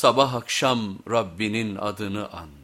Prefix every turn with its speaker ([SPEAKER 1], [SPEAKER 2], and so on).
[SPEAKER 1] sabah akşam Rabbinin adını an.